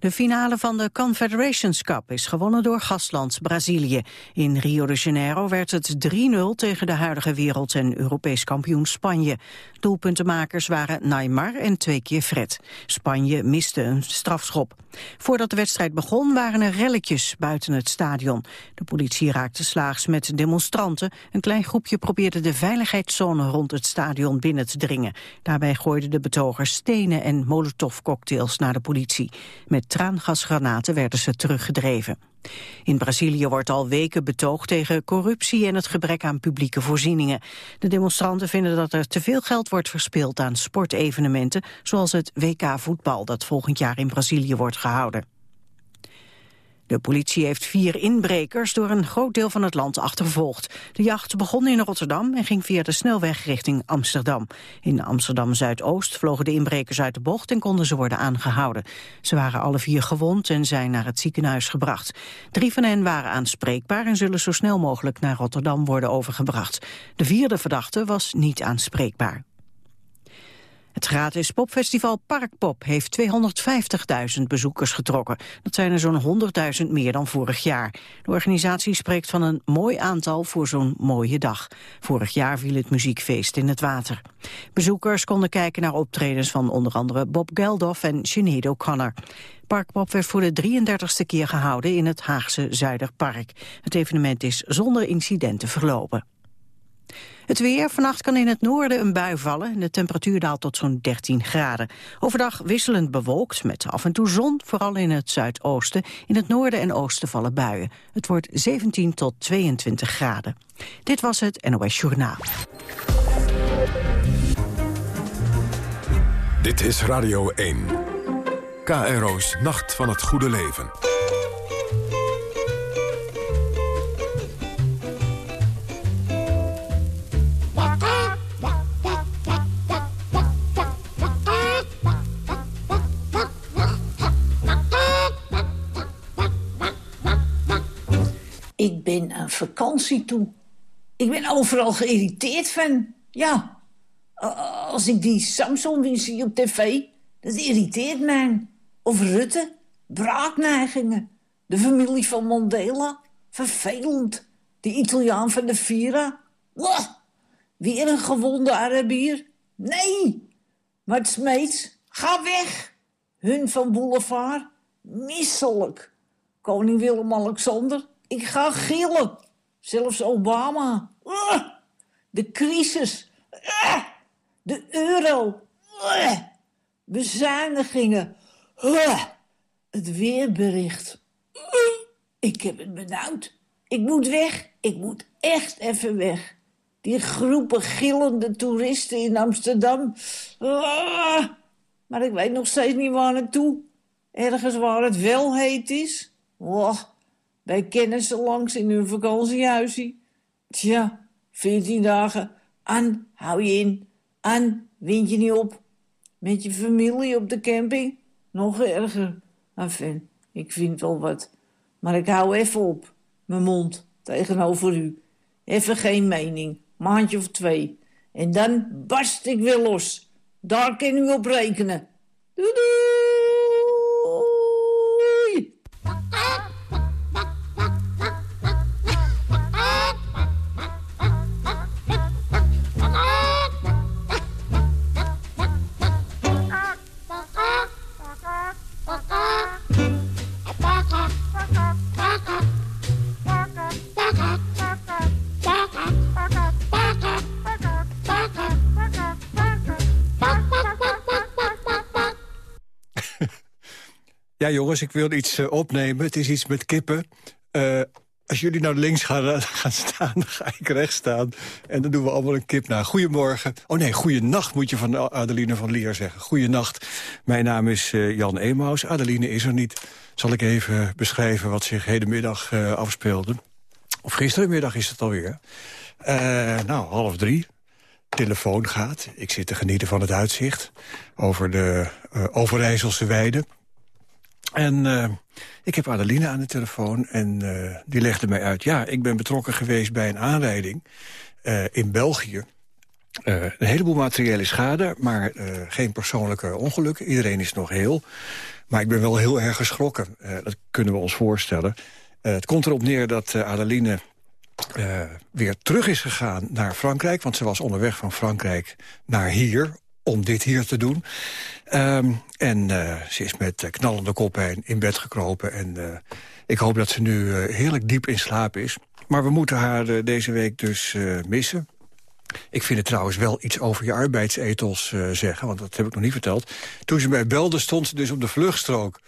De finale van de Confederations Cup is gewonnen door gastland Brazilië. In Rio de Janeiro werd het 3-0 tegen de huidige wereld- en Europees kampioen Spanje. Doelpuntenmakers waren Neymar en twee keer Fred. Spanje miste een strafschop. Voordat de wedstrijd begon waren er relletjes buiten het stadion. De politie raakte slaags met demonstranten. Een klein groepje probeerde de veiligheidszone rond het stadion binnen te dringen. Daarbij gooiden de betogers stenen en molotovcocktails naar de politie. Met traangasgranaten werden ze teruggedreven. In Brazilië wordt al weken betoogd tegen corruptie en het gebrek aan publieke voorzieningen. De demonstranten vinden dat er te veel geld wordt verspild aan sportevenementen, zoals het WK voetbal dat volgend jaar in Brazilië wordt gehouden. De politie heeft vier inbrekers door een groot deel van het land achtervolgd. De jacht begon in Rotterdam en ging via de snelweg richting Amsterdam. In Amsterdam-Zuidoost vlogen de inbrekers uit de bocht en konden ze worden aangehouden. Ze waren alle vier gewond en zijn naar het ziekenhuis gebracht. Drie van hen waren aanspreekbaar en zullen zo snel mogelijk naar Rotterdam worden overgebracht. De vierde verdachte was niet aanspreekbaar. Het gratis popfestival Parkpop heeft 250.000 bezoekers getrokken. Dat zijn er zo'n 100.000 meer dan vorig jaar. De organisatie spreekt van een mooi aantal voor zo'n mooie dag. Vorig jaar viel het muziekfeest in het water. Bezoekers konden kijken naar optredens van onder andere Bob Geldof en Sinead O'Connor. Parkpop werd voor de 33ste keer gehouden in het Haagse Zuiderpark. Het evenement is zonder incidenten verlopen. Het weer, vannacht kan in het noorden een bui vallen en de temperatuur daalt tot zo'n 13 graden. Overdag wisselend bewolkt met af en toe zon, vooral in het zuidoosten. In het noorden en oosten vallen buien. Het wordt 17 tot 22 graden. Dit was het NOS Journaal. Dit is Radio 1. KRO's Nacht van het Goede Leven. Vakantie toe. Ik ben overal geïrriteerd van. Ja, als ik die Samson weer zie op tv, dat irriteert mij. Of Rutte, braakneigingen. De familie van Mandela, vervelend. De Italiaan van de Vira. Wah, weer een gewonde Arabier. Nee, maar Smeets, ga weg. Hun van Boulevard, misselijk. Koning Willem-Alexander, ik ga gillen. Zelfs Obama. De crisis. De euro. Bezuinigingen. Het weerbericht. Ik heb het benauwd. Ik moet weg. Ik moet echt even weg. Die groepen gillende toeristen in Amsterdam. Maar ik weet nog steeds niet waar naartoe. Ergens waar het wel heet is. Bij kennissen langs in hun vakantiehuisje. Tja, veertien dagen. An, hou je in. An, wind je niet op. Met je familie op de camping. Nog erger. Enfin, ik vind wel wat. Maar ik hou even op. Mijn mond tegenover u. Even geen mening. Maandje of twee. En dan barst ik weer los. Daar kan u op rekenen. Doei! Jongens, ik wil iets uh, opnemen. Het is iets met kippen. Uh, als jullie nou links gaan, gaan staan, ga ik rechts staan. En dan doen we allemaal een kip na. Goedemorgen. Oh nee, goeienacht moet je van Adeline van Leer zeggen. Goeienacht. Mijn naam is Jan Emaus. Adeline is er niet. Zal ik even beschrijven wat zich hedenmiddag afspeelde. Of gisterenmiddag is het alweer. nou, half drie telefoon gaat. Ik zit te genieten van het uitzicht over de uh, Overijsselse weide. En uh, ik heb Adeline aan de telefoon en uh, die legde mij uit... ja, ik ben betrokken geweest bij een aanrijding uh, in België. Een heleboel materiële schade, maar geen persoonlijke ongelukken. Iedereen is nog heel. Maar ik ben wel heel erg geschrokken. Dat kunnen we ons voorstellen. het komt erop neer dat Adeline weer terug is gegaan naar Frankrijk. Want ze was onderweg van Frankrijk naar hier om dit hier te doen. Um, en ze is met knallende koppijn in bed gekropen. En ik hoop dat ze nu heerlijk diep in slaap is. Maar we moeten haar deze week dus missen. Ik vind het trouwens wel iets over je arbeidsethos uh, zeggen, want dat heb ik nog niet verteld. Toen ze mij belde stond ze dus op de vluchtstrook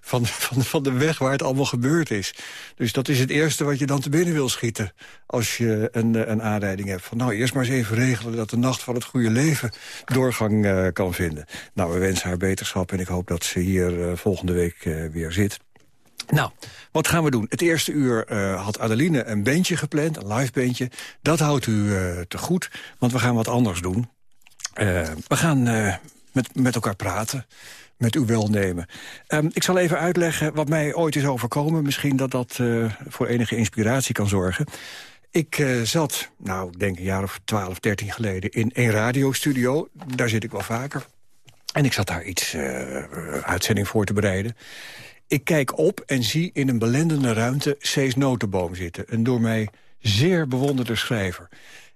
van, van, van de weg waar het allemaal gebeurd is. Dus dat is het eerste wat je dan te binnen wil schieten als je een, eh, een aanrijding hebt. Van nou, eerst maar eens even regelen dat de nacht van het goede leven doorgang uh, kan vinden. Nou, we wensen haar beterschap en ik hoop dat ze hier volgende week weer zit. Nou, wat gaan we doen? Het eerste uur uh, had Adeline een bandje gepland, een live bandje. Dat houdt u uh, te goed, want we gaan wat anders doen. Uh, we gaan met, met elkaar praten, met uw welnemen. Um, ik zal even uitleggen wat mij ooit is overkomen. Misschien dat dat voor enige inspiratie kan zorgen. Ik zat, nou, ik denk een jaar of 12, 13 geleden... in een radiostudio, daar zit ik wel vaker. En ik zat daar iets uitzending voor te bereiden. Ik kijk op en zie in een belendende ruimte Cees Notenboom zitten. Een door mij zeer bewonderde schrijver.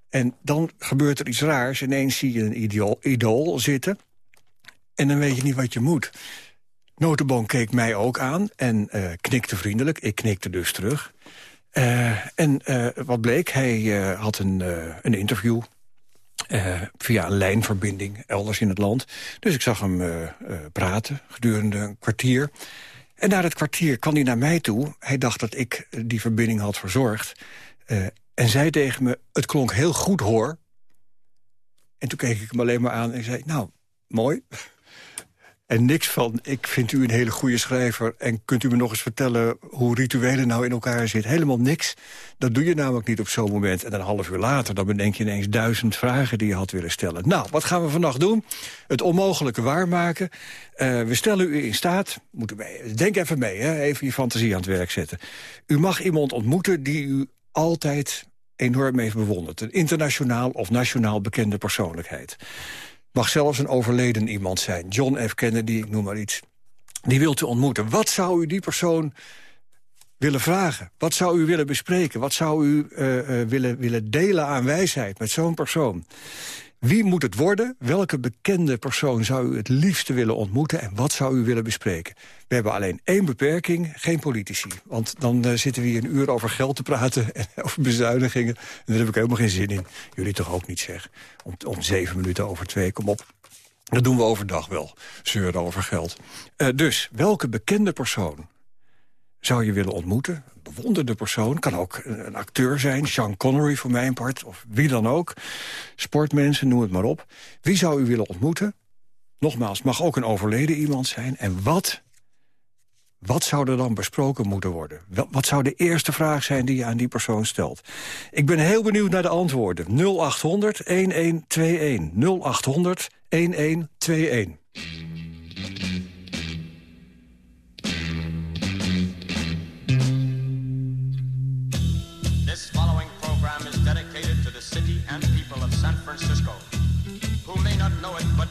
En dan gebeurt er iets raars. Ineens zie je een idool, idool zitten. En dan weet je niet wat je moet. Notenboom keek mij ook aan en uh, knikte vriendelijk. Ik knikte dus terug. Uh, en uh, wat bleek, hij had een, een interview... via een lijnverbinding elders in het land. Dus ik zag hem praten gedurende een kwartier... En na het kwartier kwam hij naar mij toe. Hij dacht dat ik eh, die verbinding had verzorgd. Uh, en zei tegen me, het klonk heel goed hoor. En toen keek ik hem alleen maar aan en zei, nou, mooi. En niks van, ik vind u een hele goede schrijver... en kunt u me nog eens vertellen hoe rituelen nou in elkaar zitten? Helemaal niks. Dat doe je namelijk niet op zo'n moment. En een half uur later, dan bedenk je ineens duizend vragen... die je had willen stellen. Nou, wat gaan we vannacht doen? Het onmogelijke waarmaken. Uh, we stellen u in staat, moet mee, denk even mee, hè, even je fantasie aan het werk zetten. U mag iemand ontmoeten die u altijd enorm heeft bewonderd. Een internationaal of nationaal bekende persoonlijkheid. Mag zelfs een overleden iemand zijn. John F. Kennedy, ik noem maar iets. Die wilt u ontmoeten. Wat zou u die persoon willen vragen? Wat zou u willen bespreken? Wat zou u uh, uh, willen, willen delen aan wijsheid met zo'n persoon? Wie moet het worden? Welke bekende persoon zou u het liefste willen ontmoeten? En wat zou u willen bespreken? We hebben alleen één beperking, geen politici. Want dan uh, zitten we hier een uur over geld te praten en over bezuinigingen. En daar heb ik helemaal geen zin in. Jullie toch ook niet, zeg. Om, om zeven minuten over twee, kom op. Dat doen we overdag wel, zeuren over geld. Uh, dus, welke bekende persoon zou je willen ontmoeten? Bewonderde persoon, kan ook een acteur zijn... Sean Connery voor mijn part, of wie dan ook. Sportmensen, noem het maar op. Wie zou u willen ontmoeten? Nogmaals, mag ook een overleden iemand zijn. En wat, wat zou er dan besproken moeten worden? Wat zou de eerste vraag zijn die je aan die persoon stelt? Ik ben heel benieuwd naar de antwoorden. 0800-1121. 0800-1121.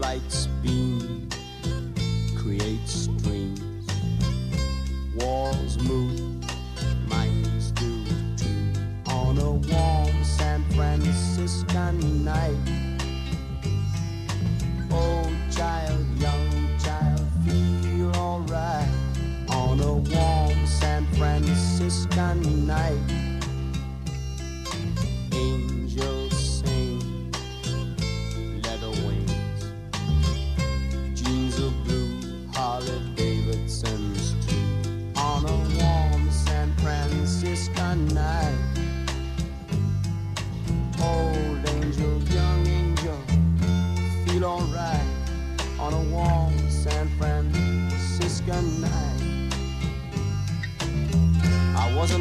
Lights beam creates dreams. Walls move,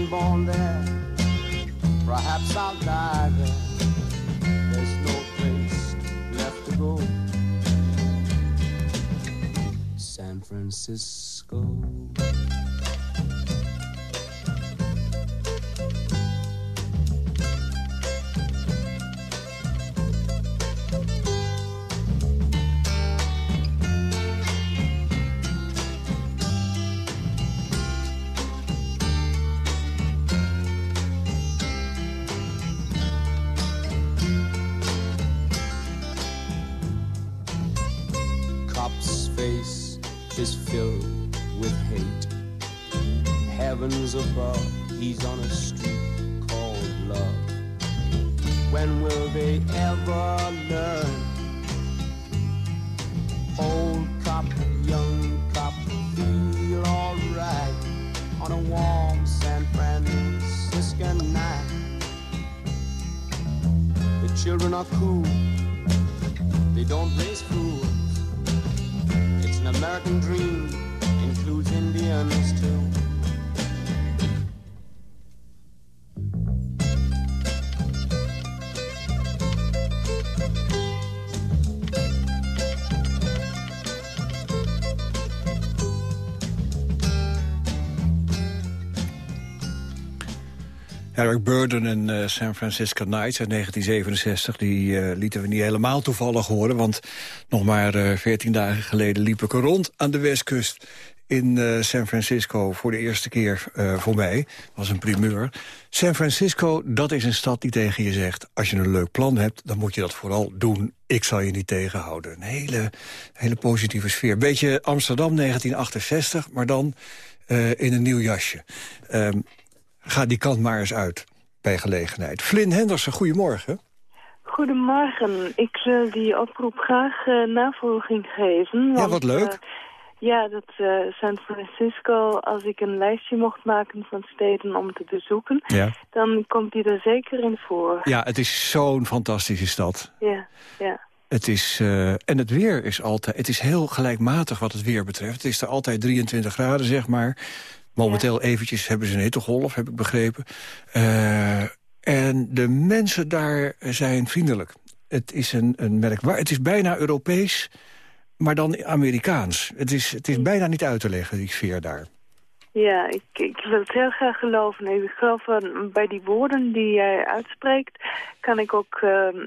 born there, perhaps I'll die there. There's no place left to go. San Francisco. Children are cool, they don't raise fools. It's an American dream, includes Indians too. Eric Burden en eh, San Francisco Nights uit 1967... die eh, lieten we niet helemaal toevallig horen... want nog maar eh, veertien dagen geleden liep ik rond aan de westkust... in eh, San Francisco voor de eerste keer eh, voor mij. was een primeur. San Francisco, dat is een stad die tegen je zegt... als je een leuk plan hebt, dan moet je dat vooral doen. Ik zal je niet tegenhouden. Een hele, hele positieve sfeer. Beetje Amsterdam 1968, maar dan eh, in een nieuw jasje. Ehm, Ga die kant maar eens uit bij gelegenheid. Flynn Henderson, goedemorgen. Goedemorgen. Ik wil die oproep graag eh, navolging geven. Ja, wat leuk. eh, ja, dat eh, San Francisco, als ik een lijstje mocht maken van steden om te bezoeken... Ja. dan komt die er zeker in voor. Ja, het is zo'n fantastische stad. Ja, ja. Het is, en het weer is altijd... Het is heel gelijkmatig wat het weer betreft. Het is er altijd 23 graden, zeg maar. Momenteel eventjes hebben ze een hittegolf, heb ik begrepen. Eh, en de mensen daar zijn vriendelijk. Het is een, een merkwaar... Het is bijna Europees, maar dan Amerikaans. Het is, het is bijna niet uit te leggen, die sfeer daar. Ja, ik, ik wil het heel graag geloven. Ik geloof van, bij die woorden die jij uitspreekt... kan ik ook... ehm,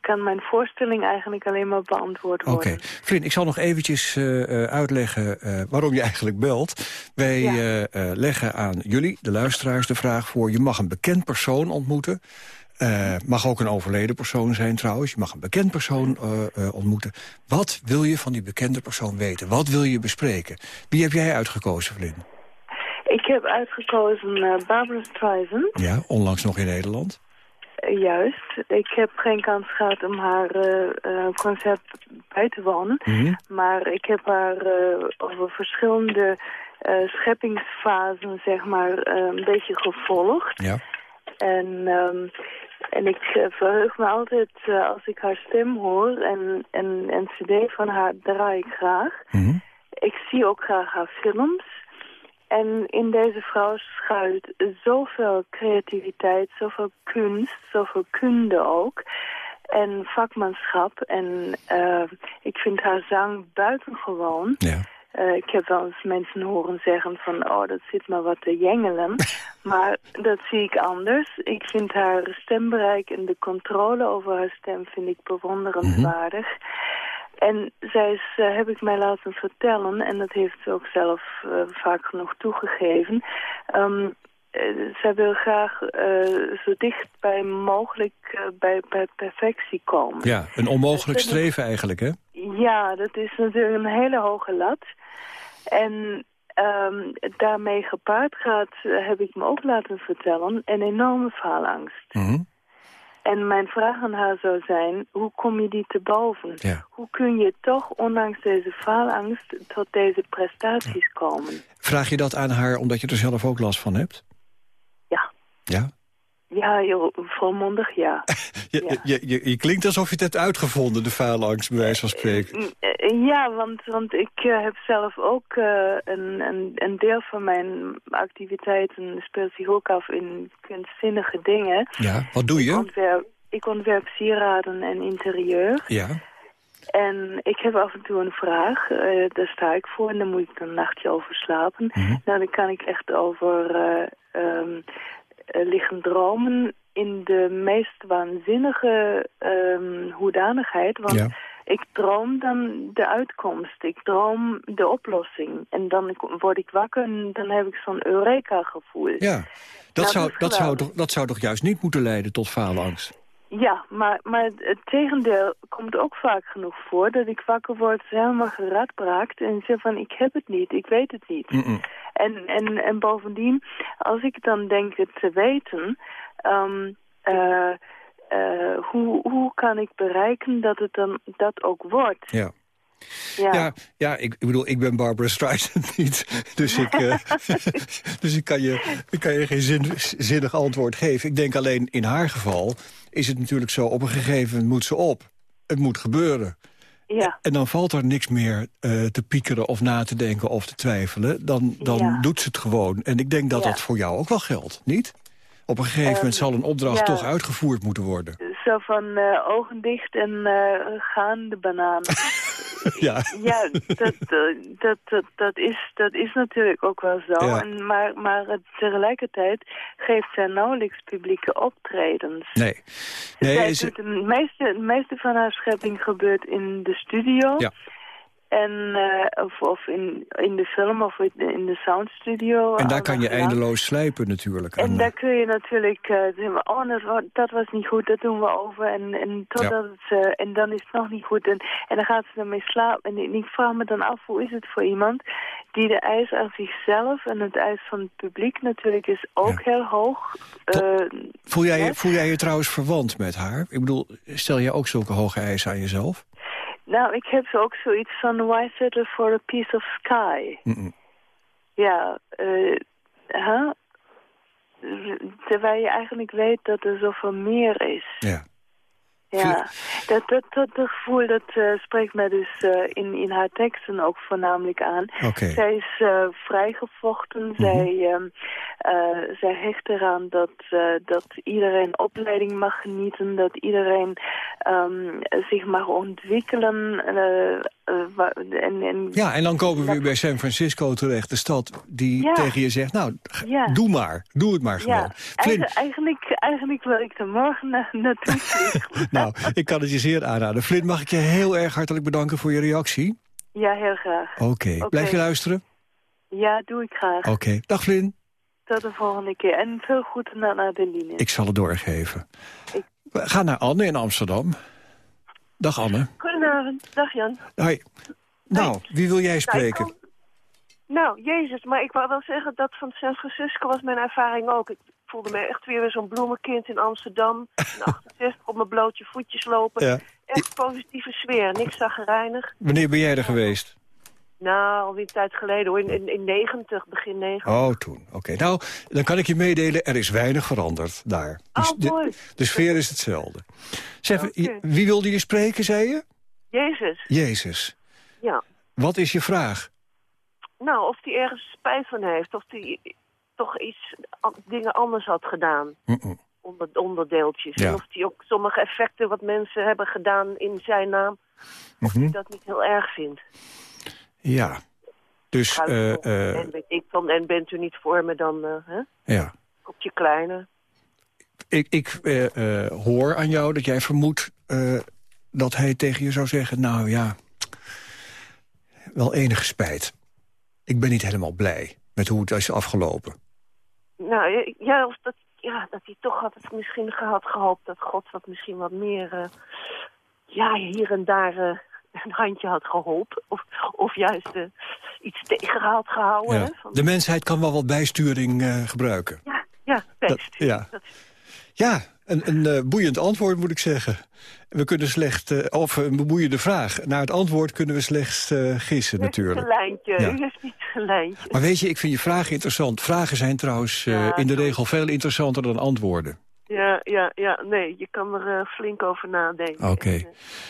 kan mijn voorstelling eigenlijk alleen maar beantwoord Oké. worden. Flynn, ik zal nog eventjes eh, eh, uitleggen eh, waarom je eigenlijk belt. Wij Ja. leggen aan jullie, de luisteraars, de vraag voor... je mag een bekend persoon ontmoeten. Mag ook een overleden persoon zijn trouwens. Je mag een bekend persoon ontmoeten. Wat wil je van die bekende persoon weten? Wat wil je bespreken? Wie heb jij uitgekozen, Flynn? Ik heb uitgekozen Barbara Streisand. Ja, onlangs nog in Nederland. Juist. Ik heb geen kans gehad om haar eh, concert bij te wonen. Mhm. Maar ik heb haar eh, over verschillende eh, scheppingsfasen, zeg maar, een beetje gevolgd. Ja. En, ehm, en ik verheug me altijd als ik haar stem hoor. En en een cd van haar draai ik graag. Mhm. Ik zie ook graag haar films. En in deze vrouw schuilt zoveel creativiteit, zoveel kunst, zoveel kunde ook. En vakmanschap. En eh, ik vind haar zang buitengewoon. Ja. Eh, ik heb wel eens mensen horen zeggen van, oh, dat zit maar wat te jengelen. maar dat zie ik anders. Ik vind haar stembereik en de controle over haar stem vind ik bewonderenswaardig. En zij is, eh, heb ik mij laten vertellen, en dat heeft ze ook zelf eh, vaak genoeg toegegeven. Eh, zij wil graag zo dicht bij mogelijk bij, bij perfectie komen. ja, een onmogelijk Dus streven eigenlijk, hè? Ja, dat is natuurlijk een hele hoge lat. En ehm, daarmee gepaard gaat, heb ik me ook laten vertellen, een enorme faalangst. Mhm. En mijn vraag aan haar zou zijn, hoe kom je die te boven? Ja. Hoe kun je toch, ondanks deze faalangst, tot deze prestaties komen? Vraag je dat aan haar omdat je er zelf ook last van hebt? Ja. Ja? Ja, heel volmondig, ja. Je, Ja. je, je, je klinkt alsof je het hebt uitgevonden, de phalanx, bij wijze van spreken. Mm, eh, Ja, want, want ik eh, heb zelf ook eh, een, een, een deel van mijn activiteiten speelt zich ook af in kunstzinnige dingen. Ja, wat doe Ik je? ontwerp, ik ontwerp sieraden en interieur. Ja, En ik heb af en toe een vraag, eh, daar sta ik voor en daar moet ik een nachtje over slapen. Mhm. Nou, dan kan ik echt over eh, ehm, eh, liggen dromen in de meest waanzinnige ehm, hoedanigheid. Want Ja. ik droom dan de uitkomst, ik droom de oplossing. En dan word ik wakker en dan heb ik zo'n Eureka-gevoel. ja. Dat, Nou, zou, dat zou toch, dat zou toch juist niet moeten leiden tot faalangst? Ja, maar, maar het tegendeel komt ook vaak genoeg voor... dat ik wakker word, helemaal geradbraakt... en zeg van, ik heb het niet, ik weet het niet. En, en, en bovendien, als ik dan denk het te weten... eh, hoe, hoe kan ik bereiken dat het dan dat ook wordt? Ja. Ja, Ja, ja ik, ik bedoel, ik ben Barbara Streisand niet. Dus ik, eh, dus ik kan je, ik kan je geen zin, zinnig antwoord geven. Ik denk alleen in haar geval is het natuurlijk zo... op een gegeven moment moet ze op. Het moet gebeuren. ja. En dan valt er niks meer eh, te piekeren of na te denken of te twijfelen. Dan, dan Ja. doet ze het gewoon. En ik denk dat Ja. dat voor jou ook wel geldt, niet? Op een gegeven moment zal een opdracht toch uitgevoerd moeten worden. Zo van eh, ogen dicht en eh, gaan de banaan. Ja, Ja, dat, eh, dat, dat, dat, is, dat is natuurlijk ook wel zo. Ja. En, maar maar het, tegelijkertijd geeft zij nauwelijks publieke optredens. nee. nee Zij is, doet het, meeste, het meeste van haar schepping gebeurt in de studio. Ja. En, eh, of of in, in de film of in de soundstudio. en daar allemaal kan je eindeloos slijpen natuurlijk. En daar kun je natuurlijk eh, zeggen, oh, dat, dat was niet goed, dat doen we over. En, en, totdat het, eh, en dan is het nog niet goed. En, en dan gaat ze ermee slapen. En, ik vraag me dan af, hoe is het voor iemand die de eis aan zichzelf en het eis van het publiek natuurlijk is ook heel hoog. Eh, voel, jij, je- voel jij je trouwens verwant met haar? Ik bedoel, stel jij ook zulke hoge eisen aan jezelf? Nou, ik heb ook zoiets van, why settle for a piece of sky? Mm-mm. Ja, eh, huh? terwijl je eigenlijk weet dat er zoveel meer is. Ja. Ja, dat, dat, dat, dat gevoel dat eh, spreekt mij dus eh, in, in haar teksten ook voornamelijk aan. Zij is eh, vrijgevochten, zij, ehm, eh, zij hecht eraan dat, dat iedereen opleiding mag genieten, dat iedereen ehm, zich mag ontwikkelen. Eh, wa- en, en, Ja, en dan komen we weer bij San Francisco terecht. De stad die Ja. tegen je zegt, nou, Ja. doe maar. Doe het maar gewoon. ja, eigen- eigenlijk, eigenlijk wil ik er morgen na naartoe nou, ik kan het je zeer aanraden. Flynn, mag ik je heel erg hartelijk bedanken voor je reactie? Ja, heel graag. Oké, blijf je luisteren? Ja, doe ik graag. Oké, dag Flynn. Tot de volgende keer. En veel groeten naar Adeline. Ik zal het doorgeven. Ik- We gaan naar Anne in Amsterdam. Dag Anne. Goedenavond, dag Jan. Hoi. Nou, wie wil jij spreken? Nou, kom- nou, Jezus, maar ik wou wel zeggen dat van San Francisco was mijn ervaring ook. Ik voelde me echt weer weer zo'n bloemenkind in Amsterdam. In 68 op mijn blootje voetjes lopen. Ja. Echt positieve sfeer, niks zagrijnig. Wanneer ben jij er geweest? Nou, alweer een tijd geleden hoor, in, in, in 90, begin 90. Oh, toen. Oké, nou, dan kan ik je meedelen, er is weinig veranderd daar. Dus Oh, mooi. de, de sfeer is hetzelfde. Zeg, wie wilde je spreken, zei je? Jezus, Jezus. ja. Wat is je vraag? Nou, of hij ergens spijt van heeft, of hij toch iets, dingen anders had gedaan. Mm-mm. onder, onderdeeltjes. Ja. En of die ook sommige effecten wat mensen hebben gedaan in zijn naam, of Mhm. hij dat niet heel erg vindt. Ja. Dus, Kruisel, eh, en ik van, en bent u niet voor me, dan eh hè? ja. kopje kleiner. Ik, ik hoor aan jou dat jij vermoedt dat hij tegen je zou zeggen... nou ja, wel enige spijt. Ik ben niet helemaal blij met hoe het is afgelopen. Nou, ja, of dat, ja, dat hij toch had het misschien had gehoopt dat God wat misschien wat meer, ja, hier en daar een handje had geholpen. Of, of juist eh, iets tegen had gehouden. Ja. Van, De mensheid kan wel wat bijsturing eh, gebruiken. ja, ja, Dat- ja. Dat- Ja, een, een eh, boeiend antwoord moet ik zeggen. We kunnen slecht, of een boeiende vraag. Naar het antwoord kunnen we slechts gissen natuurlijk. een lijntje, Ja. heeft niet een lijntje. Maar weet je, ik vind je vragen interessant. Vragen zijn trouwens Ja, in de regel veel interessanter dan antwoorden. Ja, ja, ja. Nee, je kan er eh, flink over nadenken. Oké, eh,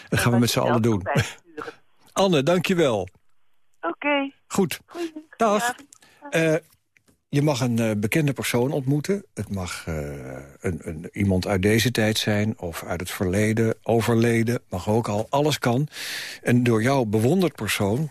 dat gaan we met z'n allen doen. Anne, dankjewel. Oké. Goed. Dag. Eh, je mag een bekende persoon ontmoeten. Het mag een, een, iemand uit deze tijd zijn of uit het verleden, overleden. Mag ook al, alles kan. En door jou bewonderd persoon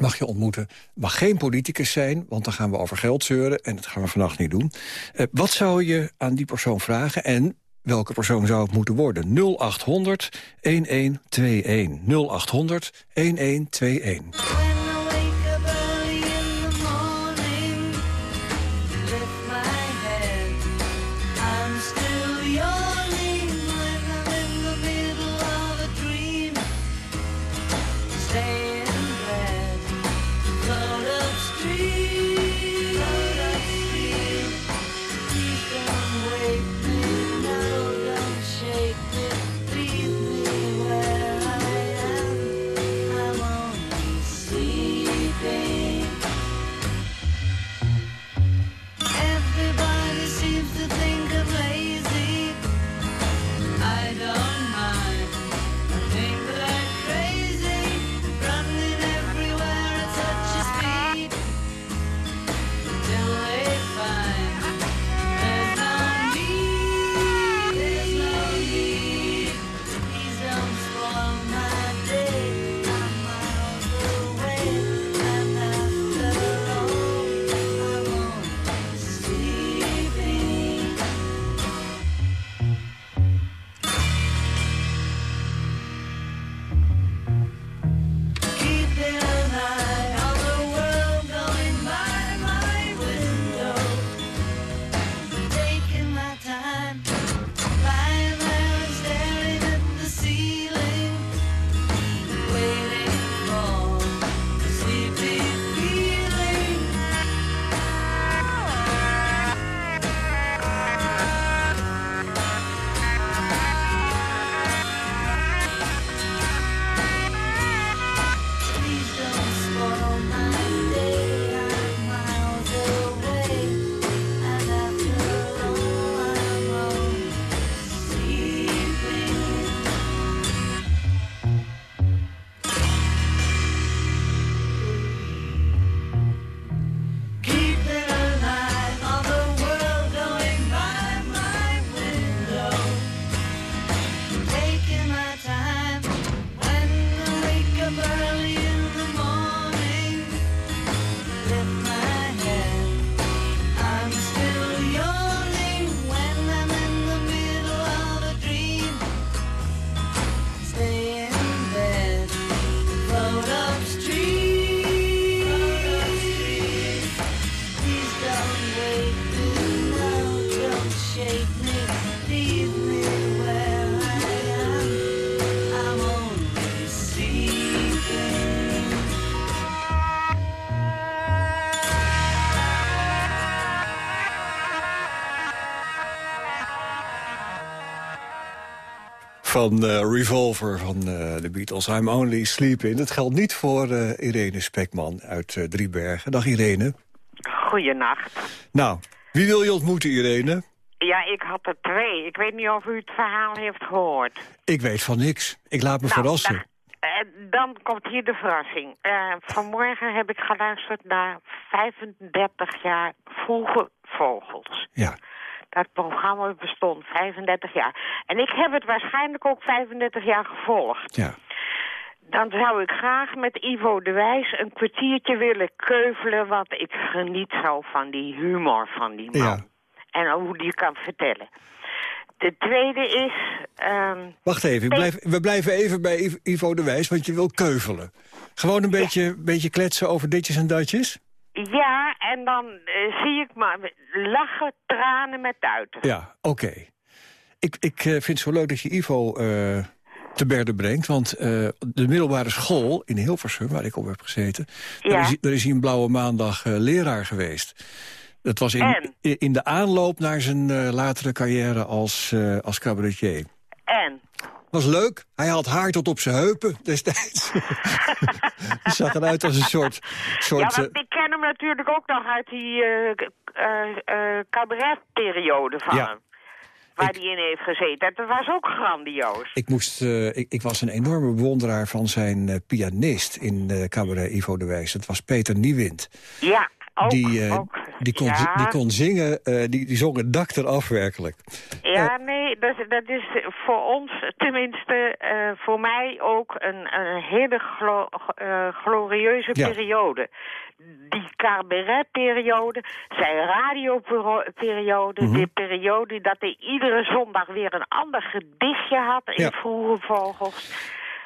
mag je ontmoeten. Mag geen politicus zijn, want dan gaan we over geld zeuren... en dat gaan we vannacht niet doen. Eh, wat zou je aan die persoon vragen en welke persoon zou het moeten worden? 0800 1121. 0800 1121. Van eh, Revolver van eh, de Beatles, I'm Only Sleeping. Dat geldt niet voor eh, Irene Spekman uit Driebergen. Dag Irene. Goeienacht. Nou, wie wil je ontmoeten Irene? Ja, ik had er twee. Ik weet niet of u het verhaal heeft gehoord. Ik weet van niks. Ik laat me Nou, verrassen. Dan, eh, dan komt hier de verrassing. Vanmorgen heb ik geluisterd naar 35 jaar Vroege Vogels. Ja. Dat programma bestond 35 jaar. En ik heb het waarschijnlijk ook 35 jaar gevolgd. Ja. Dan zou ik graag met Ivo de Wijs een kwartiertje willen keuvelen... want ik geniet zo van die humor van die man. Ja. En hoe die kan vertellen. De tweede is... ehm, Wacht even, we blijven, we blijven even bij Iv- Ivo de Wijs, want je wil keuvelen. Gewoon een beetje, beetje kletsen over ditjes en datjes? Ja, en dan eh, zie ik maar lachen, tranen met tuiten. Ja, oké. Ik, ik eh, vind het zo leuk dat je Ivo eh, te berde brengt. Want de middelbare school in Hilversum, waar ik op heb gezeten... Ja. daar, is, daar is hij een blauwe maandag leraar geweest. Dat was in, in de aanloop naar zijn latere carrière als, als cabaretier. En? Was leuk. Hij had haar tot op zijn heupen destijds. Hij zag eruit als een soort... Ja, soort want ik ken hem natuurlijk ook nog uit die eh, eh, eh, cabaretperiode van Ja. hem. waar hij in heeft gezeten. Dat was ook grandioos. Ik, moest, eh, ik, ik was een enorme bewonderaar van zijn eh, pianist in eh, Cabaret Ivo de Wijs. Dat was Peter Niewind. Ja, ook. die, eh, ook. die, kon, ja. die kon zingen, eh, die, die zong het dak eraf werkelijk. Ja, nee, dat, dat is voor ons, tenminste eh, voor mij ook een, een hele glo- eh, glorieuze Ja. periode. Die cabaretperiode, zijn radioperiode, Mhm. de periode dat hij iedere zondag weer een ander gedichtje had in Ja. Vroege Vogels.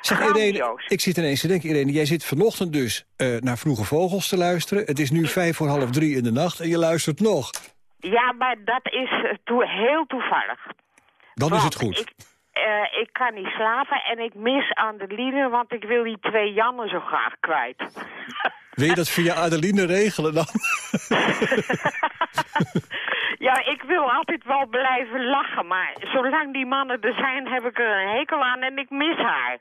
Zeg Irene, ik zit ineens te denken, Irene, jij zit vanochtend dus eh, naar Vroege Vogels te luisteren. Het is nu vijf voor half drie in de nacht en je luistert nog. Ja, maar dat is eh, toe- heel toevallig. Dan is het goed. Ik, eh, ik kan niet slapen en ik mis Adeline, want ik wil die twee Jannen zo graag kwijt. Wil je dat via Adeline regelen dan? ja, ik wil altijd wel blijven lachen, maar zolang die mannen er zijn, heb ik er een hekel aan en ik mis haar.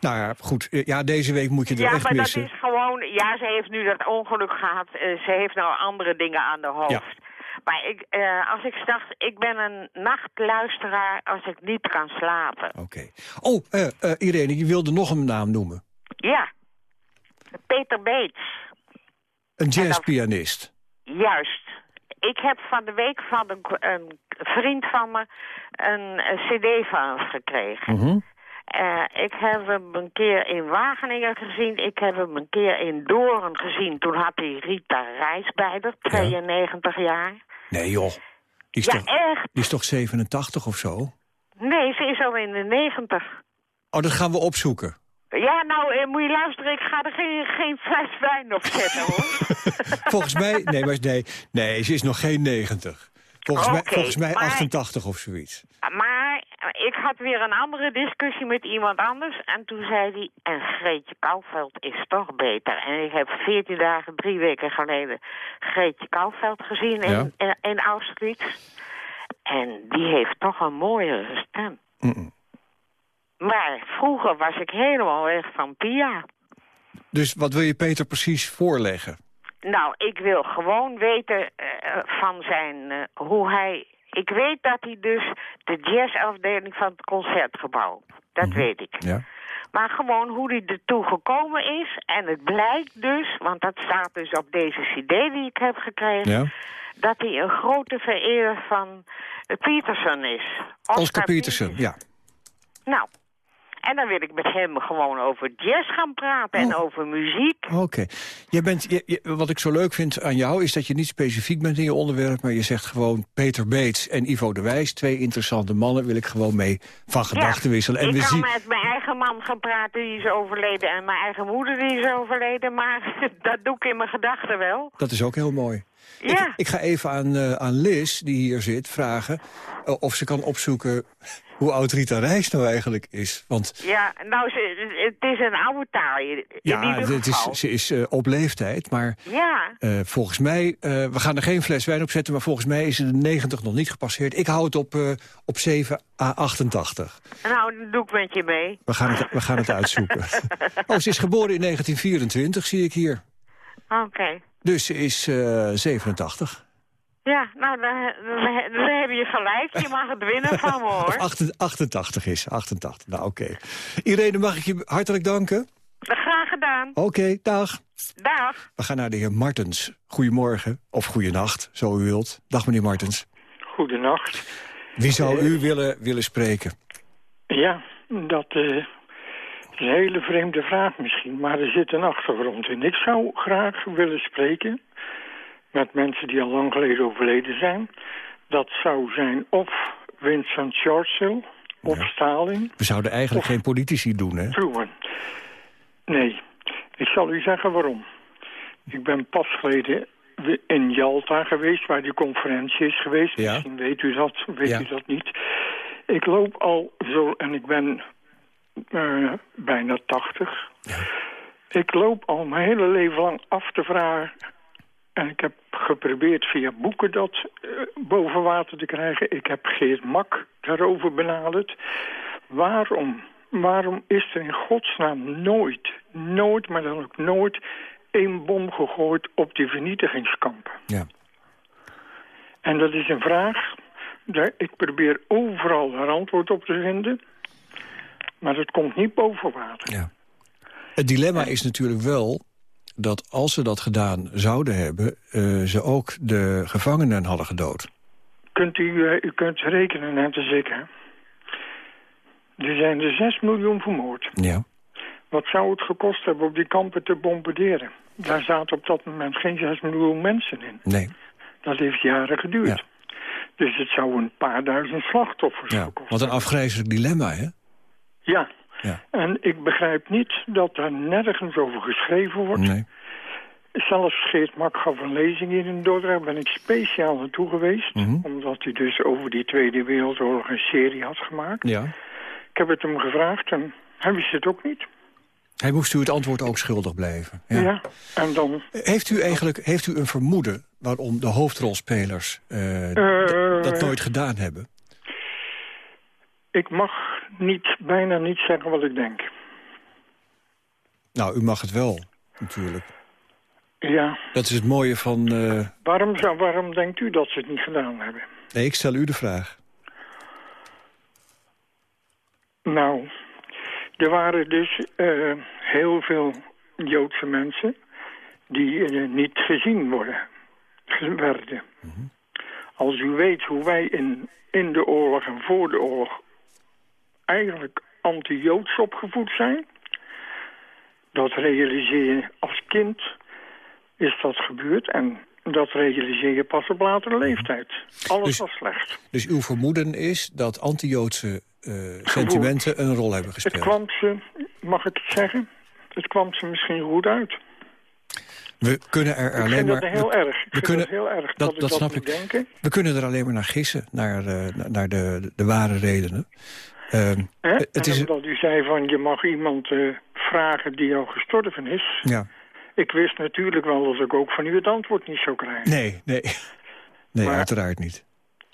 nou ja, goed. Eh, Ja, deze week moet je er ja, echt maar missen. dat is gewoon... Ja, ze heeft nu dat ongeluk gehad. eh, ze heeft nou andere dingen aan de hoofd. Ja. Maar ik, eh, als ik dacht, ik ben een nachtluisteraar als ik niet kan slapen. Oké. Oh, eh, eh, Irene, je wilde nog een naam noemen. Ja, Peter Beets. Een jazzpianist. Juist. Ik heb van de week van een, een vriend van me een, cd van hem gekregen. Mhm. Ik heb hem een keer in Wageningen gezien. Ik heb hem een keer in Doorn gezien. Toen had hij Rita haar, 92 jaar. Nee joh. Die is, Ja, toch, echt. die is toch 87 of zo? Nee, ze is al in de 90. Oh, dat gaan we opzoeken. Ja, nou, eh, moet je luisteren. Ik ga er geen, geen fles wijn op zetten, hoor. Volgens mij, nee, maar nee, nee, ze is nog geen 90. Volgens, mij, volgens mij maar- 88 of zoiets. Maar ik had weer een andere discussie met iemand anders. En toen zei hij, en Greetje Kouwveld is toch beter. En ik heb 14 dagen, drie weken geleden Greetje Kouwveld gezien in, Ja. in, in Austerlitz. En die heeft toch een mooiere stem. Maar vroeger was ik helemaal weg van Pia. Dus wat wil je Peter precies voorleggen? Nou, ik wil gewoon weten eh, van zijn, eh, hoe hij... Ik weet dat hij dus de jazzafdeling van het Concertgebouw... Dat weet ik. Ja. Maar gewoon hoe hij ertoe gekomen is. En het blijkt dus, want dat staat dus op deze cd die ik heb gekregen... Ja. dat hij een grote vereerder van Peterson is. Oscar Peterson, ja. Nou, en dan wil ik met hem gewoon over jazz gaan praten en over muziek. Oké. Jij bent, je- je- wat ik zo leuk vind aan jou is dat je niet specifiek bent in je onderwerp... maar je zegt gewoon Peter Beets en Ivo de Wijs. Twee interessante mannen wil ik gewoon mee van gedachten wisselen. En ik we kan zien... met mijn eigen man gaan praten, die is overleden. En mijn eigen moeder, die is overleden. Maar dat doe ik in mijn gedachten wel. Dat is ook heel mooi. Ja. Ik, ik ga even aan, eh, aan Liz, die hier zit, vragen... eh, of ze kan opzoeken hoe oud Rita Reis nou eigenlijk is. Want Ja, nou, ze, het is een oude taal. Ja, het is, ze is eh, op leeftijd, maar... Ja, volgens mij, we gaan er geen fles wijn op zetten... maar volgens mij is ze de 90 nog niet gepasseerd. Ik hou het op, op 7 à 88. nou, dan doe ik met je mee. We gaan het, we gaan het uitzoeken. Oh, ze is geboren in 1924, zie ik hier. Oké. Dus ze is eh 87. Ja, nou, dan, dan, dan heb je gelijk. Je mag het winnen van me, hoor. 88 88 is, 88. Nou, oké. Irene, mag ik je hartelijk danken? Graag gedaan. Oké, dag. Dag. We gaan naar de heer Martens. Goedemorgen, of goeienacht, zo u wilt. Dag, meneer Martens. Goedenacht. Wie zou u willen, willen spreken? Ja, dat eh, een hele vreemde vraag misschien, maar er zit een achtergrond in. Ik zou graag willen spreken met mensen die al lang geleden overleden zijn. Dat zou zijn of Winston Churchill of Stalin. We zouden eigenlijk geen politici doen, hè? Truman. Nee, ik zal u zeggen waarom. Ik ben pas geleden in Jalta geweest, waar die conferentie is geweest. Ja. Misschien weet u dat, weet Ja. u dat niet. Ik loop al zo, en ik ben eh, bijna tachtig. Ik loop al mijn hele leven lang af te vragen... en ik heb geprobeerd via boeken dat eh, boven water te krijgen. Ik heb Geert Mak daarover benaderd. Waarom? Waarom is er in godsnaam nooit, nooit, maar dan ook nooit... één bom gegooid op die vernietigingskampen? Ja. En dat is een vraag Ik probeer overal er antwoord op te vinden. Maar het komt niet boven water. Ja. Het dilemma is natuurlijk wel dat als ze dat gedaan zouden hebben... eh, ze ook de gevangenen hadden gedood. Kunt u, eh, u kunt rekenen, als ik, hè. Er zijn er 6 miljoen vermoord. Ja. Wat zou het gekost hebben om die kampen te bombarderen? Daar zaten op dat moment geen 6 miljoen mensen in. Nee. Dat heeft jaren geduurd. Dus het zou een paar duizend slachtoffers Ja. gekost Wat een afgrijzelijk dilemma, hè? Ja. Ja. En ik begrijp niet dat daar nergens over geschreven wordt. Nee. Zelfs Geert Mak gaf een lezing hier in Dordrecht. ben ik speciaal naartoe geweest. Mhm. Omdat hij dus over die Tweede Wereldoorlog een serie had gemaakt. Ja. Ik heb het hem gevraagd en hij wist het ook niet. Hij moest u het antwoord ook schuldig blijven. Ja. Ja. En dan... Heeft u eigenlijk heeft u een vermoeden waarom de hoofdrolspelers eh, Eh, dat nooit gedaan hebben? Ik mag niet, bijna niet zeggen wat ik denk. Nou, u mag het wel, natuurlijk. Ja. Dat is het mooie van... eh, Waarom, zou, waarom denkt u dat ze het niet gedaan hebben? Nee, ik stel u de vraag. Nou, er waren dus eh, heel veel Joodse mensen die eh, niet gezien worden, werden. Als u weet hoe wij in, in de oorlog en voor de oorlog eigenlijk anti-Joods opgevoed zijn, dat realiseer je als kind is dat gebeurd en dat realiseer je pas op latere leeftijd. Alles Dus- was slecht. Dus uw vermoeden is dat anti-Joodse eh, sentimenten een rol hebben Het gespeeld. kwam ze, mag ik het zeggen, het kwam ze misschien goed uit. We kunnen er Ik alleen vind maar... dat heel we, erg. Ik we kunnen, dat heel erg dat, dat, ik dat snap ik. denken. We kunnen er alleen maar naar gissen, naar, eh, naar de, de ware redenen. Hè? het is, omdat u zei van je mag iemand eh, vragen die al gestorven is. ja, Ik wist natuurlijk wel dat ik ook van u het antwoord niet zou krijgen. nee, nee. Nee, Maar- uiteraard niet.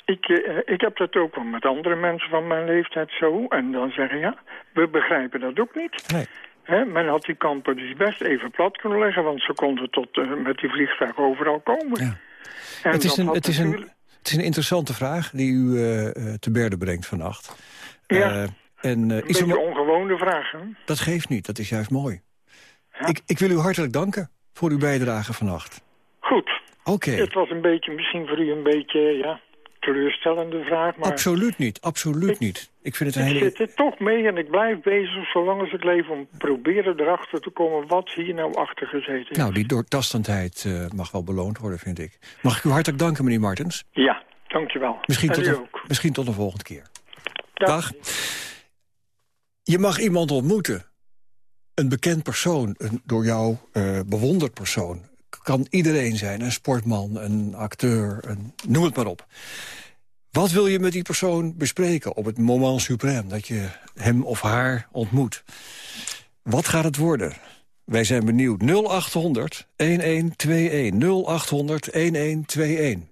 Ik, eh, ik heb dat ook wel met andere mensen van mijn leeftijd zo. En dan zeggen ja, we begrijpen dat ook niet. Nee. Men had die kampen dus best even plat kunnen leggen, want ze konden tot, eh, met die vliegtuig overal komen. Ja. Het is, een, het, is een, het is een interessante vraag die u te berde brengt vannacht. Ja. Eh, en, eh, een is er beetje ongewone vraag, hè? dat geeft niet, dat is juist mooi. Ik, ik wil u hartelijk danken voor uw bijdrage vannacht. Goed. Oké, Het was een beetje, misschien voor u een beetje, ja, teleurstellende vraag, maar... absoluut niet, absoluut niet. Ik vind het een Ik hele... zit er toch mee en ik blijf bezig, zolang als ik leef, om proberen erachter te komen wat hier nou achter gezeten is. Nou, die doortastendheid eh, mag wel beloond worden, vind ik. Mag ik u hartelijk danken, meneer Martens? Ja, dankjewel. Misschien, en tot een, ook. misschien tot een volgende keer. Dag. Je mag iemand ontmoeten. Een bekend persoon, een door jou eh, bewonderd persoon. Kan iedereen zijn, een sportman, een acteur, een, noem het maar op. Wat wil je met die persoon bespreken op het moment suprême... dat je hem of haar ontmoet? Wat gaat het worden? Wij zijn benieuwd. 0800 1121 0800 1121.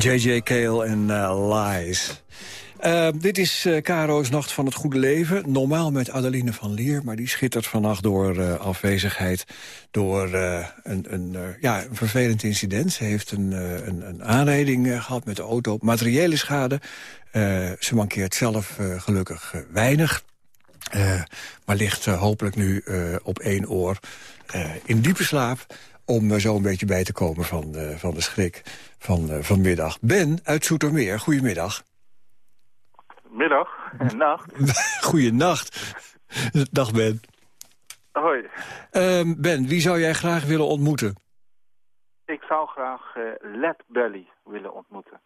J.J. Cale en eh, Lies. Eh, dit is eh Caro's Nacht van het Goede Leven. Normaal met Adeline van Lier, maar die schittert vannacht door eh, afwezigheid. Door een, een, ja, vervelend incident. Ze heeft een, een, een aanrijding eh, gehad met de auto. Materiële schade. Ze mankeert zelf gelukkig weinig. Maar ligt hopelijk nu op één oor in diepe slaap... om zo een beetje bij te komen van, eh, van de schrik van eh, vanmiddag. Ben uit Zoetermeer, goedemiddag. Middag en nacht. Goeienacht. Dag Ben. Hoi. Ehm, ben, wie zou jij graag willen ontmoeten? Ik zou graag eh Led Belly willen ontmoeten.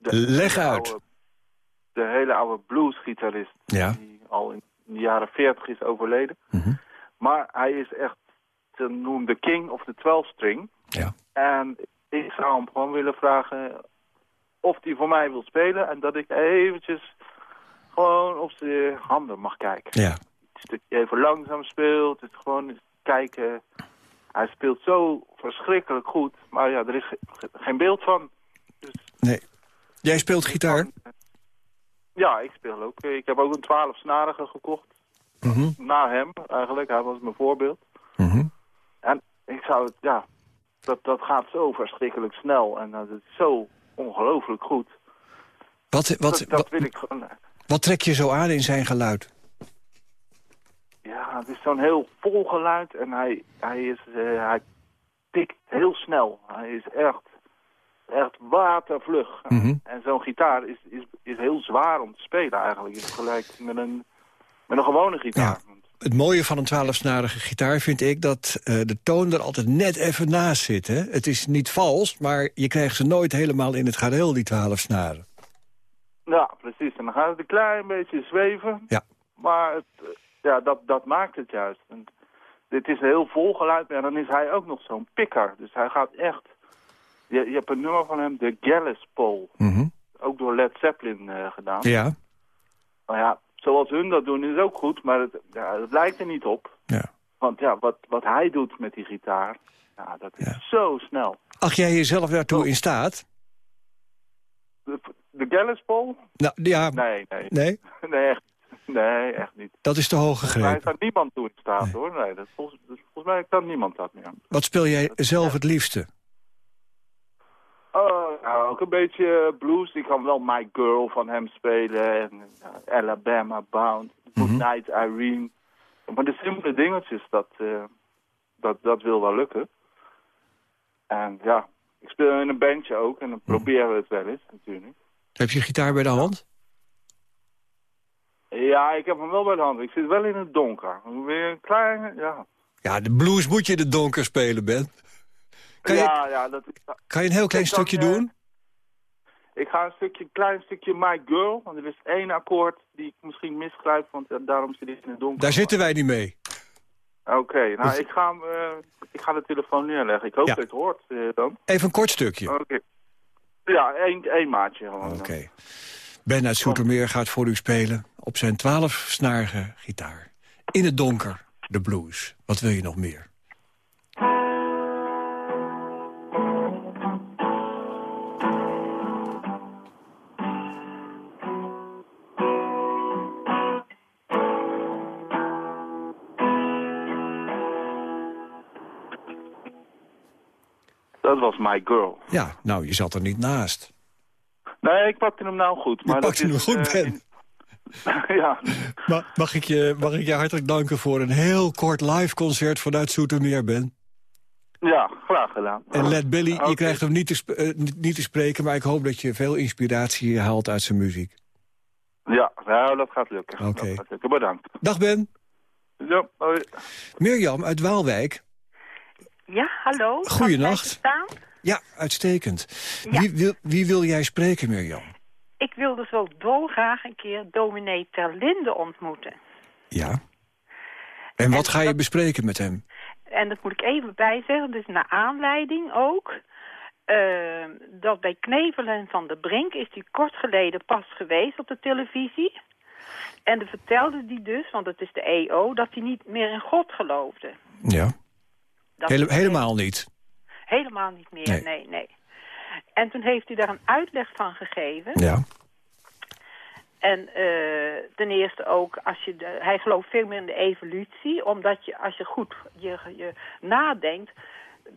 Leg hele uit. oude- de hele oude bluesgitarist Ja. die al in de jaren 40 is overleden. Mhm. Maar hij is echt te noemen de king of the 12 string. Ja. En ik zou hem gewoon willen vragen of hij voor mij wil spelen. En dat ik eventjes gewoon op zijn handen mag kijken. Ja. Stukje even langzaam speelt. Het is gewoon eens kijken. Hij speelt zo verschrikkelijk goed. Maar ja, er is ge- geen beeld van. Nee. Jij speelt gitaar? Ja, ik speel ook. Ik heb ook een 12-snarige gekocht. Mhm. Na hem eigenlijk. Hij was mijn voorbeeld. Mhm. En ik zou het, ja, dat, dat gaat zo verschrikkelijk snel. En dat is zo ongelooflijk goed. Wat, wat, dat, dat wat, wil ik gewoon... wat trek je zo aan in zijn geluid? Ja, het is zo'n heel vol geluid. En hij, hij, is, eh, hij tikt heel snel. Hij is echt, echt watervlug. Mhm. En zo'n gitaar is, is, is heel zwaar om te spelen eigenlijk. Het is gelijk met een, met een gewone gitaar. Het mooie van een twaalfsnarige gitaar vind ik dat eh, de toon er altijd net even naast zit. Hè? Het is niet vals, maar je krijgt ze nooit helemaal in het gareel, die twaalf snaren. Ja, precies. En dan gaat het een klein beetje zweven. Ja. Maar het, eh, ja, dat, dat maakt het juist. En dit is een heel vol geluid, maar dan is hij ook nog zo'n pikker. Dus hij gaat echt... Je, je hebt een nummer van hem, de Gallus Pole. Ook door Led Zeppelin eh, gedaan. Ja. Nou ja, zoals hun dat doen is ook goed, maar het, ja, het lijkt er niet op. Ja. Want ja, wat, wat hij doet met die gitaar, ja, dat is zo snel. Acht jij jezelf daartoe in staat? De, de? Nou, ja. Nee, nee. Nee? Nee, echt, nee, echt niet. Dat is te hoog gegrepen. staat niemand toe in staat, hoor. Nee, dat, volgens, volgens mij kan niemand dat meer. Wat speel jij zelf het liefste? Oh, nou, ook een beetje blues. Ik kan wel My Girl van hem spelen. En eh, Alabama Bound. Good Night Irene. Maar de simpele dingetjes, dat, eh, dat, dat wil wel lukken. En ja, ik speel in een bandje ook. En dan proberen we het wel eens, natuurlijk. Heb je gitaar bij de hand? Ja, ik heb hem wel bij de hand. Ik zit wel in het donker. Weer een kleine, ja. Ja, de blues moet je in het donker spelen, Ben. Kan je, ja, ja, dat kan je een heel klein stukje eh, doen? Ik ga een stukje, klein stukje My Girl, want er is één akkoord die ik misschien misgrijp, want eh, daarom zit ik in het donker. Daar zitten wij niet mee. Oké, nou ik ga, eh, ik ga de telefoon neerleggen. Ik hoop Ja. dat je het hoort dan. Even een kort stukje. Oké. Ja, één, één maatje gewoon. Oké. Ben uit Soetermeer gaat voor u spelen op zijn twaalfsnarige gitaar. In het donker, de blues. Wat wil je nog meer? My Girl. Ja, nou, je zat er niet naast. Nee, ik pakte hem nou goed. Maar Je pakte hem goed, eh, Ben. in- ja, Ma- mag, ik je, mag ik je hartelijk danken voor een heel kort live concert vanuit Soetermeer, Ben? ja, graag gedaan. En Led Billy, je krijgt hem niet te, eh, niet- te spreken... maar ik hoop dat je veel inspiratie haalt uit zijn muziek. Ja, nou, dat gaat lukken. Oké. Bedankt. Dag Ben. Ja, hoi. Mirjam uit Waalwijk. Ja, hallo. Staan? Ja, uitstekend. Wie, wil, wie wil jij spreken, Mirjam? Ik wilde zo dolgraag een keer dominee Terlinde ontmoeten. Ja. En wat ga je bespreken met hem? En dat moet ik even bijzeggen, dus naar aanleiding ook... eh, dat bij Knevelen en Van der Brink is hij kort geleden pas geweest op de televisie. En dan vertelde die dus, want het is de EO, dat hij niet meer in God geloofde. Ja. Dat Hele- is- helemaal niet. Helemaal niet meer, Nee. nee, nee. En toen heeft hij daar een uitleg van gegeven. Ja. En eh, ten eerste ook, als je de, hij gelooft veel meer in de evolutie. Omdat je, als je goed je, je nadenkt,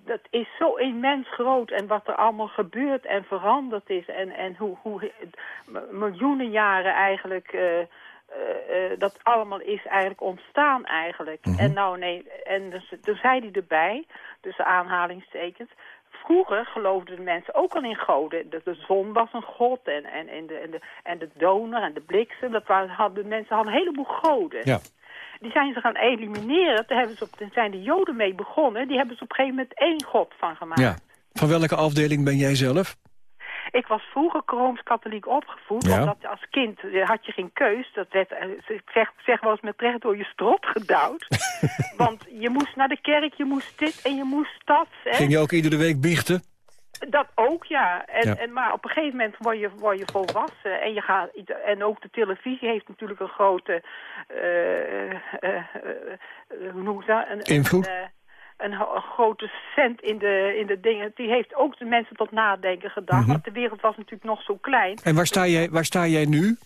dat is zo immens groot. En wat er allemaal gebeurd en veranderd is. En, en hoe, hoe miljoenen jaren eigenlijk... eh, eh, eh, dat allemaal is eigenlijk ontstaan eigenlijk. En nou nee, en dus, toen zei hij erbij, tussen aanhalingstekens... Vroeger geloofden de mensen ook al in goden. De, de zon was een god en, en, en, de, en, de, en de donor en de bliksem. Dat waren, hadden, mensen hadden een heleboel goden. Ja. Die zijn ze gaan elimineren. Daar, hebben ze op, daar zijn de joden mee begonnen. Die hebben ze op een gegeven moment één god van gemaakt. ja. Van welke afdeling ben jij zelf? Ik was vroeger rooms-katholiek opgevoed. Ja. Omdat als kind eh, had je geen keus. Dat werd, eh, ik zeg, zeg wel eens met recht door je strot gedouwd. Want je moest naar de kerk, je moest dit en je moest dat. Hè? Ging je ook iedere week biechten? Dat ook, ja. En, Ja. En, maar op een gegeven moment word je, word je volwassen. En, je gaat, en ook de televisie heeft natuurlijk een grote... eh, eh, hoe noem je dat? Een, Invloed? Een, een, een grote cent in de, in de dingen. Die heeft ook de mensen tot nadenken gedacht. Mhm. Want de wereld was natuurlijk nog zo klein. En waar sta jij, waar sta jij nu?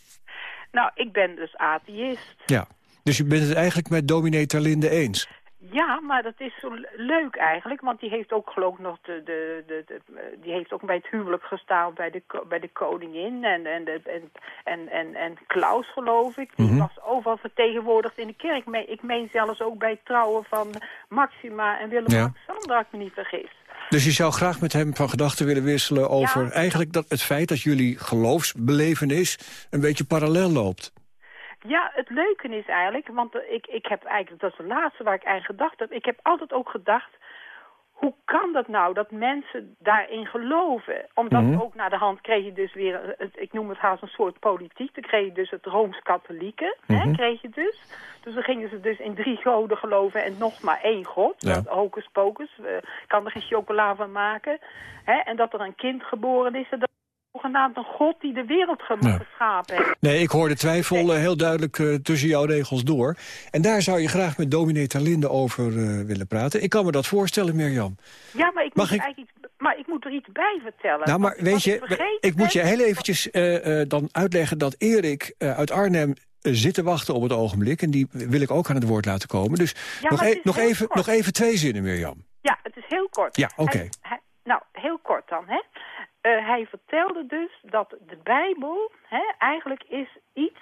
Nou, ik ben dus atheïst. Ja. Dus je bent het eigenlijk met dominee Terlinde eens? Ja, maar dat is zo le- leuk eigenlijk, want die heeft ook geloof ik nog de, de, de, de, die heeft ook bij het huwelijk gestaan bij de, bij de koningin en, en, de, en, en, en, en Klaus geloof ik. Die Mhm. was overal vertegenwoordigd in de kerk. Ik meen, ik meen zelfs ook bij het trouwen van Maxima en Willem-Alexander, als ik me niet vergis. Dus je zou graag met hem van gedachten willen wisselen over Ja. eigenlijk dat het feit dat jullie geloofsbelevenis een beetje parallel loopt. Ja, het leuke is eigenlijk, want ik, ik heb eigenlijk, dat is het laatste waar ik aan gedacht heb. Ik heb altijd ook gedacht, hoe kan dat nou dat mensen daarin geloven? Omdat Mhm. ook naar de hand kreeg je dus weer, het, ik noem het haast een soort politiek. Dan kreeg je dus het Rooms-Katholieke, Mhm. kreeg je dus. Dus dan gingen ze dus in drie goden geloven en nog maar één god. Ja. Dat hocus pocus, kan er geen chocola van maken. Hè? En dat er een kind geboren is, dat is zogenaamd een god die de wereld geschapen heeft. Nee, ik hoor de twijfel eh, heel duidelijk eh, tussen jouw regels door. En daar zou je graag met dominee Terlinde over eh, willen praten. Ik kan me dat voorstellen, Mirjam. Ja, maar ik, Mag moet, ik- er eigenlijk iets, maar ik moet er iets bij vertellen. Nou, maar weet je, ik moet je heel eventjes dan uitleggen dat Erik uit Arnhem zit te wachten op het ogenblik. En die wil ik ook aan het woord laten komen. Dus Ja, nog, e- nog, even, kort. nog even twee zinnen, Mirjam. Ja, het is heel kort. Ja, oké. Nou, heel kort dan, hè. Eh, hij vertelde dus dat de Bijbel hè, eigenlijk is iets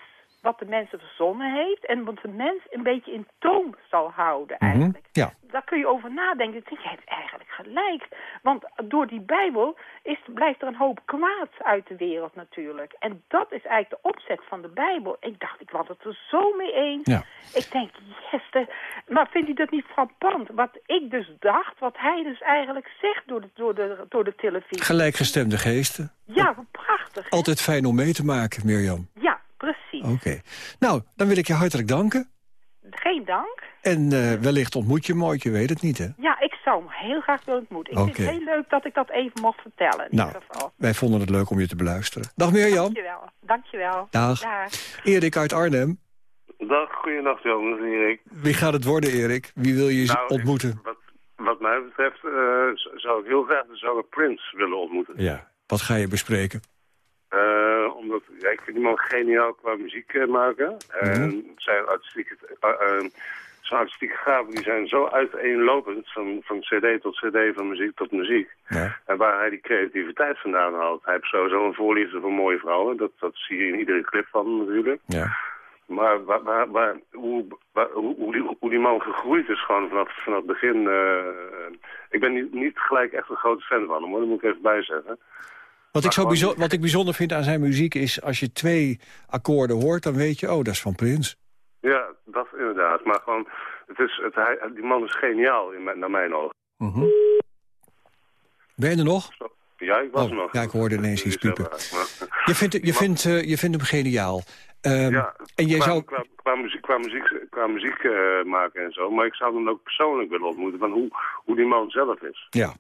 wat de mensen verzonnen heeft... en wat de mens een beetje in toom zal houden Mhm. eigenlijk. Ja. Daar kun je over nadenken. Ik denk, jij hebt eigenlijk gelijk. Want door die Bijbel is, blijft er een hoop kwaad uit de wereld natuurlijk. En dat is eigenlijk de opzet van de Bijbel. Ik dacht, ik was het er zo mee eens. Ja. Ik denk, yes. de- maar vindt u dat niet frappant? Wat ik dus dacht, wat hij dus eigenlijk zegt door de, door de, door de televisie. Gelijkgestemde geesten. Ja, prachtig. hè? Altijd fijn om mee te maken, Mirjam. Ja, precies. Oké. Nou, dan wil ik je hartelijk danken. Geen dank. En eh, wellicht ontmoet je hem ooit, je weet het niet, hè? Ja, ik zou hem heel graag willen ontmoeten. Ik vind Oké. het heel leuk dat ik dat even mocht vertellen. In Nou, ieder geval. wij vonden het leuk om je te beluisteren. Dag Mirjam. Dankjewel. Dankjewel. Dag. Erik uit Arnhem. Dag, goeienacht jongens, Erik. Wie gaat het worden, Erik? Wie wil je Nou, ontmoeten? Wat, wat mij betreft eh, zou ik heel graag de zanger Prince willen ontmoeten. Ja. Wat ga je bespreken? Eh, omdat, ja, ik vind die man geniaal qua muziek eh, maken. En zijn artistieke, eh, zijn artistieke gaven die zijn zo uiteenlopend, van, van cd tot cd, van muziek tot muziek. Ja. En waar hij die creativiteit vandaan haalt. Hij heeft sowieso een voorliefde voor mooie vrouwen. Dat, dat zie je in iedere clip van natuurlijk. Ja. Maar waar, waar, waar, hoe, hoe, hoe, die, hoe die man gegroeid is gewoon vanaf, vanaf het begin. ik ben niet, niet gelijk echt een grote fan van hem, hoor. dat moet ik even bijzeggen. Wat ik, zo Maar gewoon- bijzo- wat ik bijzonder vind aan zijn muziek is... als je twee akkoorden hoort, dan weet je... oh, dat is van Prins. Ja, dat inderdaad. Maar gewoon, het is, het, hij, die man is geniaal in mijn, naar mijn ogen. Mhm. Ben je er nog? Ja, ik was Oh, er nog. ja, ik hoorde ineens iets piepen. Je vindt, je vindt, eh, je vindt hem geniaal. Ehm, Ja, en je qua, zou... qua, qua muziek, qua muziek, qua muziek eh, maken en zo. Maar ik zou hem ook persoonlijk willen ontmoeten van hoe, hoe die man zelf is. Ja.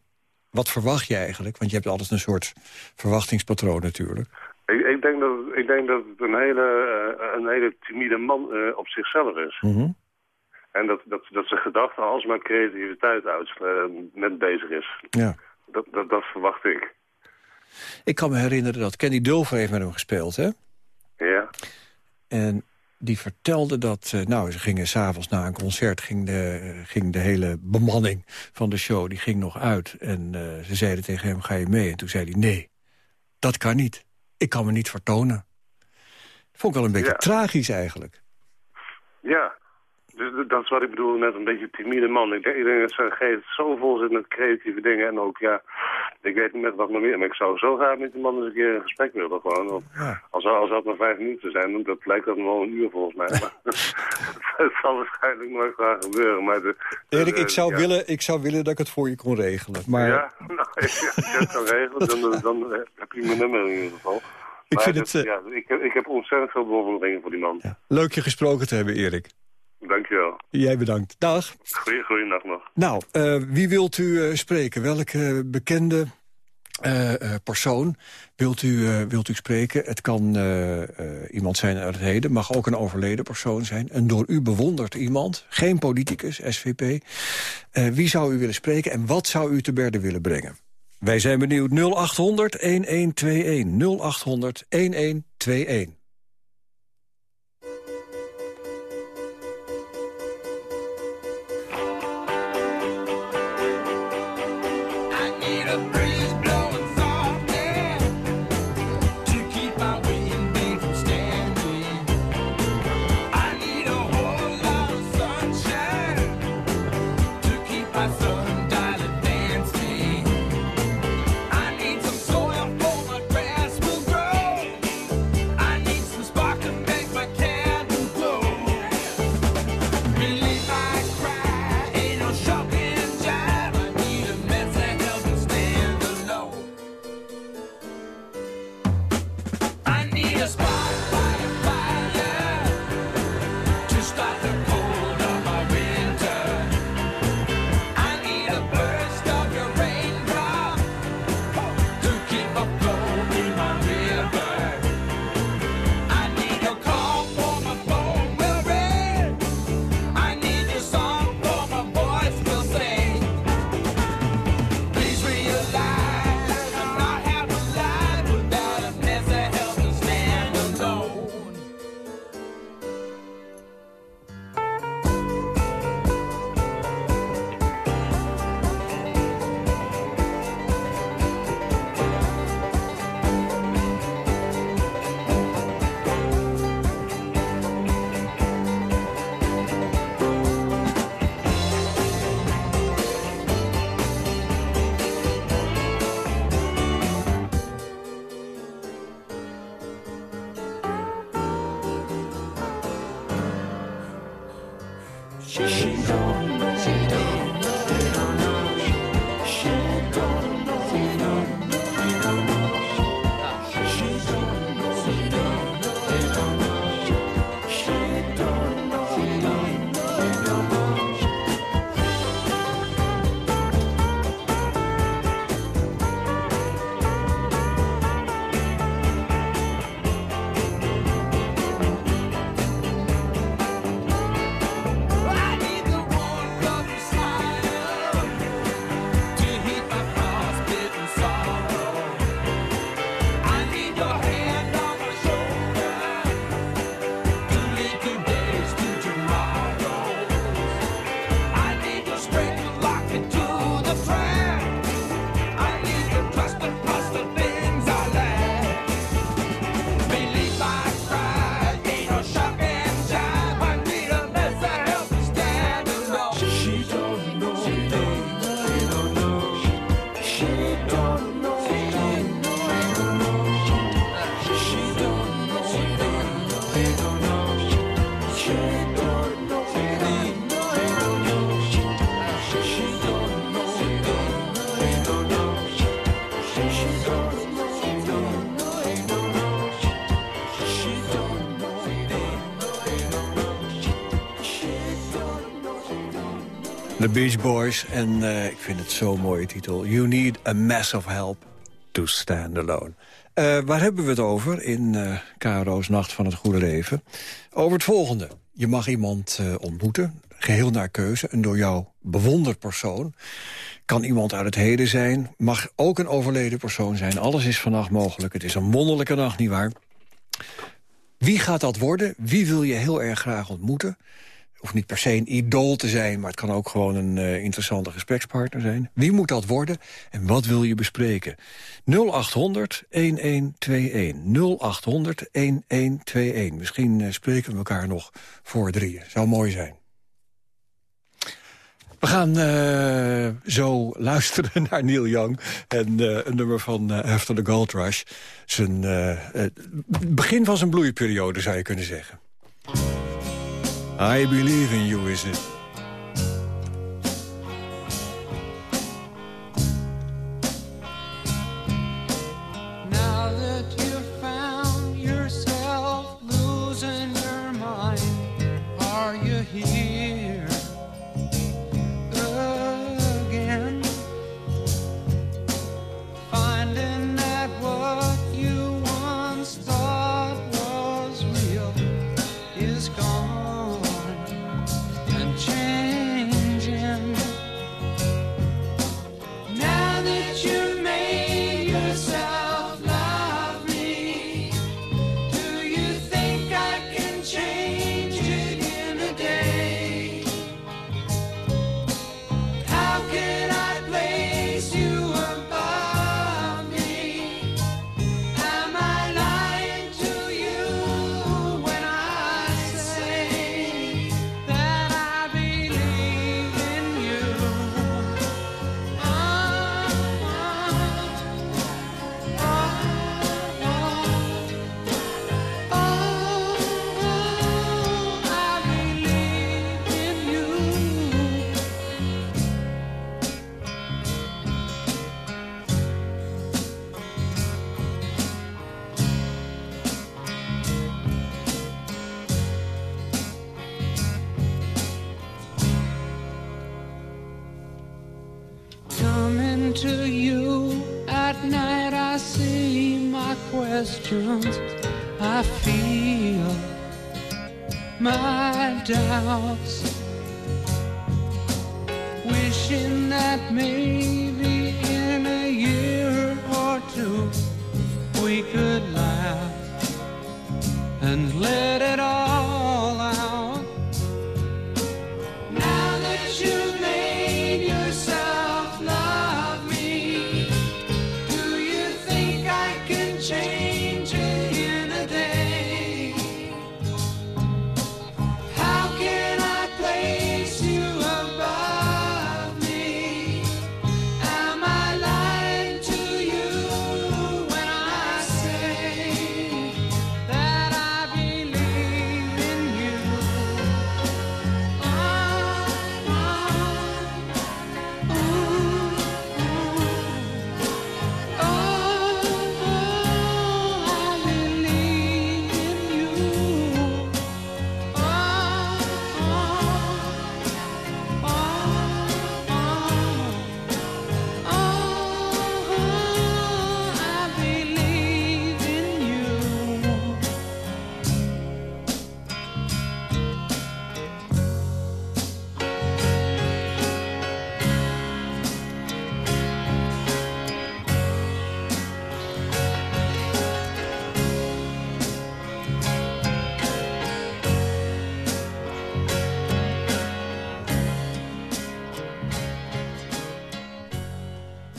Wat verwacht je eigenlijk? Want je hebt altijd een soort verwachtingspatroon natuurlijk. Ik, ik, denk dat, ik denk dat het een hele, eh, een hele timide man eh, op zichzelf is. Mhm. En dat, dat, dat zijn gedachten alsmaar creativiteit uit, eh, met bezig is. Ja. Dat, dat, dat verwacht ik. Ik kan me herinneren dat Kenny Dulfer heeft met hem gespeeld, hè? Ja. En die vertelde dat, eh, nou, ze gingen s'avonds na een concert... Ging de, ging de hele bemanning van de show, die ging nog uit. En eh, ze zeiden tegen hem, ga je mee? En toen zei hij, nee, dat kan niet. Ik kan me niet vertonen. Dat vond ik wel een beetje Ja. tragisch eigenlijk. Ja, dat is wat ik bedoel met een beetje timide man. Ik denk, ik denk dat zijn geest zo vol zit met creatieve dingen. En ook, ja, ik weet niet met wat nog meer. Maar ik zou zo graag met die man eens een keer in gesprek willen. Gewoon. Want Als, als dat maar vijf minuten zijn, dan dat lijkt dat nog wel een uur volgens mij. Maar het zal waarschijnlijk nooit gaan gebeuren. Maar de, Erik, ik zou, ja. willen, ik zou willen dat ik het voor je kon regelen. Maar Ja, nou, als je het kan regelen, dan, dan heb je mijn nummer in ieder geval. Ik Maar vind dat- het, eh, ja, ik, heb, ik heb ontzettend veel bewondering voor die man. leuk je gesproken te hebben, Erik. Jij bedankt. Dag. Goeie, goeienacht nog. Nou, eh, wie wilt u eh, spreken? Welke bekende eh, eh, persoon wilt u, wilt u spreken? Het kan iemand zijn uit het heden, mag ook een overleden persoon zijn. Een door u bewonderd iemand, geen politicus, SVP. Wie zou u willen spreken en wat zou u te berde willen brengen? Wij zijn benieuwd 0800 1121 The Beach Boys. En eh, ik vind het zo'n mooie titel. You need a massive help to stand alone. Eh, waar hebben we het over in eh KRO's Nacht van het Goede Leven? Over het volgende. Je mag iemand ontmoeten. geheel naar keuze. Een door jou bewonderd persoon. Kan iemand uit het heden zijn. Mag ook een overleden persoon zijn. Alles is vannacht mogelijk. Het is een wonderlijke nacht, nietwaar? Wie gaat dat worden? Wie wil je heel erg graag ontmoeten? Hoeft niet per se een idool te zijn... maar het kan ook gewoon een eh, interessante gesprekspartner zijn. Wie moet dat worden en wat wil je bespreken? 0800 1121. 0800 1121. Misschien eh, spreken we elkaar nog voor drieën. Zou mooi zijn. We gaan eh, zo luisteren naar Neil Young en een nummer van After the Gold Rush. Zijn, het begin van zijn bloeiperiode, zou je kunnen zeggen. I believe in you, is it?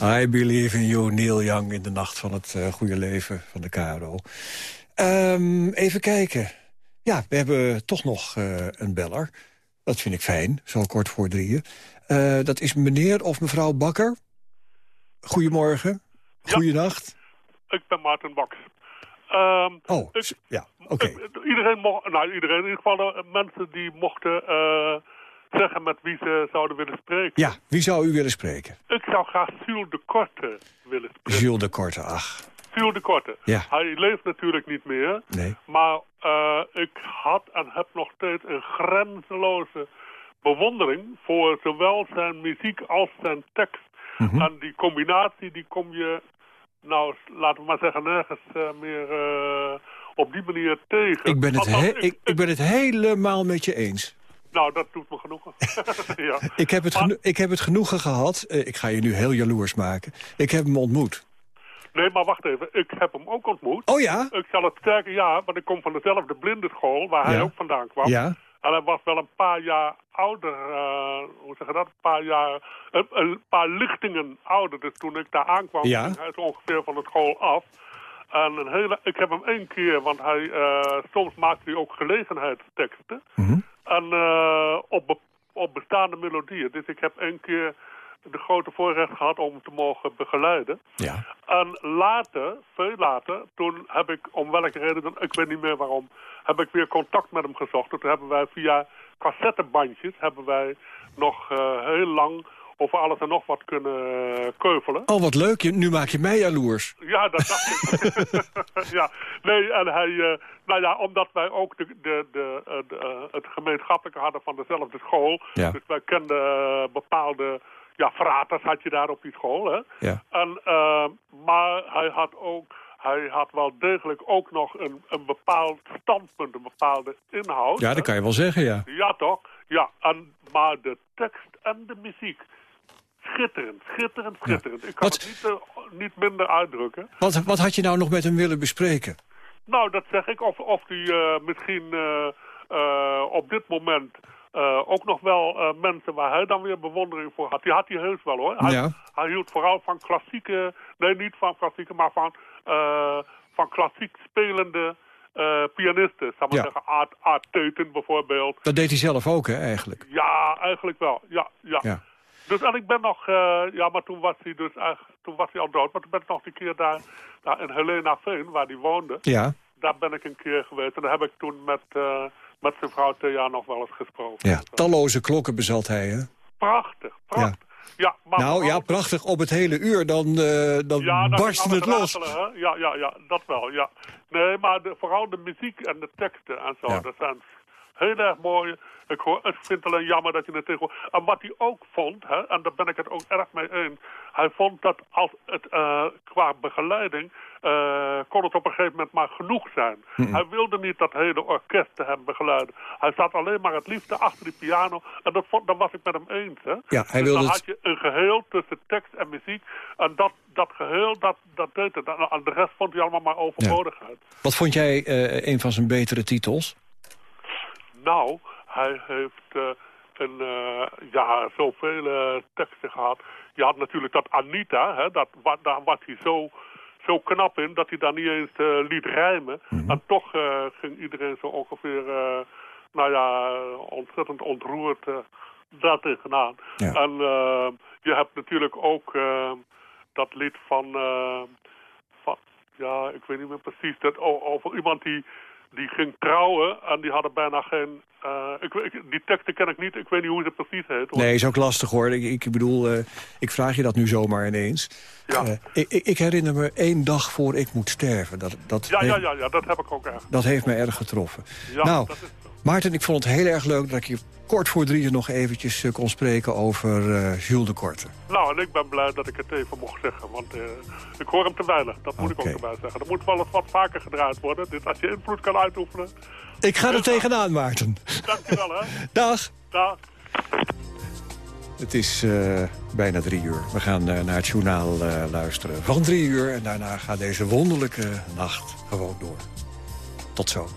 I believe in you, Neil Young, in de nacht van het eh, goede leven van de KRO. Ehm, even kijken. Ja, we hebben toch nog eh, een beller. Dat vind ik fijn, zo kort voor drieën. Eh, dat is meneer of mevrouw Bakker. Goedemorgen. Goedenacht. Ik ben Maarten Baks. Ehm, Oh, ik- ja, oké. iedereen mocht, nou iedereen, in ieder geval mensen die mochten zeggen met wie ze zouden willen spreken. Ja, wie zou u willen spreken? Ik zou graag Jules de Korte willen spreken. Jules de Korte, ach. Jules de Korte. Ja. Hij leeft natuurlijk niet meer. Nee. Maar eh, ik had en heb nog steeds een grenzeloze bewondering voor zowel zijn muziek als zijn tekst. Mhm. En die combinatie die kom je, nou laten we maar zeggen, nergens eh, meer eh, op die manier tegen. Ik ben, het Althans, he- ik, ik ben het helemaal met je eens. Nou, dat doet me genoegen. ja. Ik heb het, ik heb het genoegen gehad. eh, ik ga je nu heel jaloers maken. Ik heb hem ontmoet. Nee, maar wacht even. Ik heb hem ook ontmoet. Oh ja? Ik zal het sterker, ja, want ik kom van dezelfde blindenschool waar hij ook vandaan kwam. Ja. En hij was wel een paar jaar ouder, eh, hoe zeg je dat? Een paar jaar, een, een paar lichtingen ouder. Dus toen ik daar aankwam, Ja. ging hij zo ongeveer van de school af. En een hele, ik heb hem één keer, want hij, eh, soms maakte hij ook gelegenheidsteksten. En eh, op, be- op bestaande melodieën. Dus ik heb één keer de grote voorrecht gehad om hem te mogen begeleiden. Ja. En later, veel later, toen heb ik, om welke reden, dan, ik weet niet meer waarom, heb ik weer contact met hem gezocht. En toen hebben wij via cassettebandjes, hebben wij nog eh, heel lang over alles en nog wat kunnen eh, keuvelen. Oh, wat leuk. Nu maak je mij jaloers. Ja, dat dacht ik. ja, nee, en hij, eh, nou ja, omdat wij ook de, de, de, eh, de, het gemeenschappelijke hadden van dezelfde school. Ja. Dus wij kenden bepaalde, ja, fraters had je daar op die school, hè. Ja. En, maar hij had ook, hij had wel degelijk ook nog een, een bepaald standpunt, een bepaalde inhoud. Ja, dat kan je wel zeggen, ja. Ja, toch? Ja, en, maar de tekst en de muziek, schitterend, schitterend, schitterend. Ik kan Wat- het niet, eh, niet minder uitdrukken. Wat, wat had je nou nog met hem willen bespreken? Nou, dat zeg ik. Of, of die eh, misschien eh, op dit moment ook nog wel mensen waar hij dan weer bewondering voor had. Die had hij heus wel hoor. Hij, Ja. hij hield vooral van klassieke, nee niet van klassieke, maar van, van klassiek spelende pianisten. Zal Ja. zeggen, Art, Art Teuten bijvoorbeeld. Dat deed hij zelf ook, hè, eigenlijk. Ja, eigenlijk wel. Ja, ja. Ja. Dus en ik ben nog, eh, ja, maar toen was hij dus eigenlijk, toen was hij al dood. Maar toen ben ik nog een keer daar, daar in Helena Veen, waar hij woonde. Ja. Daar ben ik een keer geweest. En daar heb ik toen met, eh, met zijn vrouw Thea nog wel eens gesproken. Ja, talloze klokken bezat hij, hè? Prachtig, prachtig. Ja, maar Nou ja, prachtig. Op het hele uur, dan, eh dan Ja, kan het los. ratelen? Ja, ja, ja, dat wel, ja. Nee, maar de, vooral de muziek en de teksten en zo, Ja. dat zijn heel erg mooi. Ik, hoor, ik vind het alleen jammer dat je het tegen... En wat hij ook vond, hè, en daar ben ik het ook erg mee eens... hij vond dat als het eh, qua begeleiding... eh, kon het op een gegeven moment maar genoeg zijn. Mhm. Hij wilde niet dat hele orkest te hem begeleiden. Hij zat alleen maar het liefste achter die piano. En dat, vond, dat was ik met hem eens. Hè. Ja, hij dus wilde dan had je een geheel tussen tekst en muziek. En dat, dat geheel, dat, dat deed het. En aan de rest vond hij allemaal maar overbodigheid. Wat vond jij eh, een van zijn betere titels? Nou, hij heeft eh, een, eh, ja, zoveel eh, teksten gehad. Je had natuurlijk dat Anita, hè, dat, wa- daar was hij zo, zo knap in dat hij daar niet eens liet rijmen. En toch ging iedereen zo ongeveer, nou ja, ontzettend ontroerd daar tegenaan. Ja. En je hebt natuurlijk ook dat lied van, van, ja, ik weet niet meer precies, dat, over iemand die, die ging trouwen en die hadden bijna geen, eh, ik, die teksten ken ik niet, ik weet niet hoe ze precies heet. hoor. Nee, is ook lastig hoor. Ik, ik bedoel, eh, ik vraag je dat nu zomaar ineens. Ja. Eh, ik, herinner me één dag voor ik moet sterven. Dat, dat, Ja, ja, heeft, ja, ja, dat heb ik ook erg. dat heeft mij erg getroffen. Ja, nou, dat is Maarten, ik vond het heel erg leuk dat ik je kort voor drieën nog eventjes eh, kon spreken over eh Jules de Korte. Nou, en ik ben blij dat ik het even mocht zeggen, want eh, ik hoor hem te weinig. Dat moet ik ook erbij zeggen. Er moet wel eens wat vaker gedraaid worden. Dus als je invloed kan uitoefenen, Ik ga er tegenaan, Maarten. dankjewel hè. Dag. Dag. Het is bijna drie uur. We gaan naar het journaal eh, luisteren van drie uur. En daarna gaat deze wonderlijke nacht gewoon door. Tot zo.